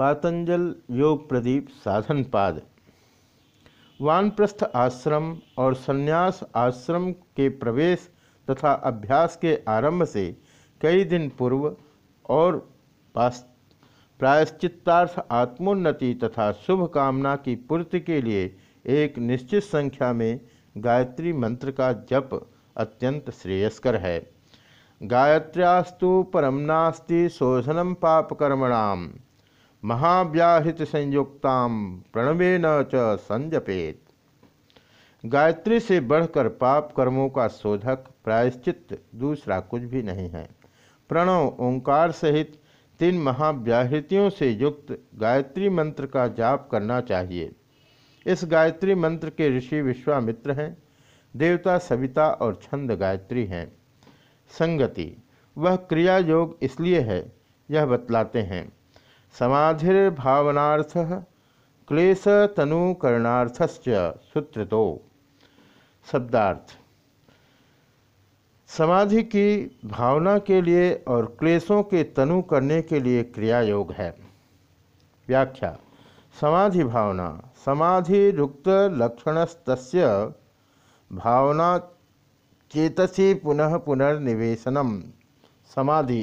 पातंजल योग प्रदीप साधन पाद। वानप्रस्थ आश्रम और संन्यास आश्रम के प्रवेश तथा अभ्यास के आरंभ से कई दिन पूर्व और प्रायश्चितार्थ आत्मोन्नति तथा शुभ कामना की पूर्ति के लिए एक निश्चित संख्या में गायत्री मंत्र का जप अत्यंत श्रेयस्कर है। गायत्र्यास्तु परम नास्ति शोधनम पापकर्मणाम। महाव्याहृत संयुक्ता प्रणवे न संजपेत। गायत्री से बढ़कर पाप कर्मों का शोधक, प्रायश्चित दूसरा कुछ भी नहीं है। प्रणव ओंकार सहित तीन महाव्याहृतियों से युक्त गायत्री मंत्र का जाप करना चाहिए। इस गायत्री मंत्र के ऋषि विश्वामित्र हैं। देवता सविता और छंद गायत्री हैं। संगति, वह क्रिया योग इसलिए है, यह बतलाते हैं। समाधिर्भावनाथ क्लेश तनुकरणार्थश्च सूत्र दो शब्दार्थ, समाधि की भावना के लिए और क्लेशों के तनु करने के लिए क्रिया योग है। व्याख्या, समाधि भावना समाधि रुक्त लक्षणस्त भावना चेतसी पुनः पुनर्निवेशनम। समाधि।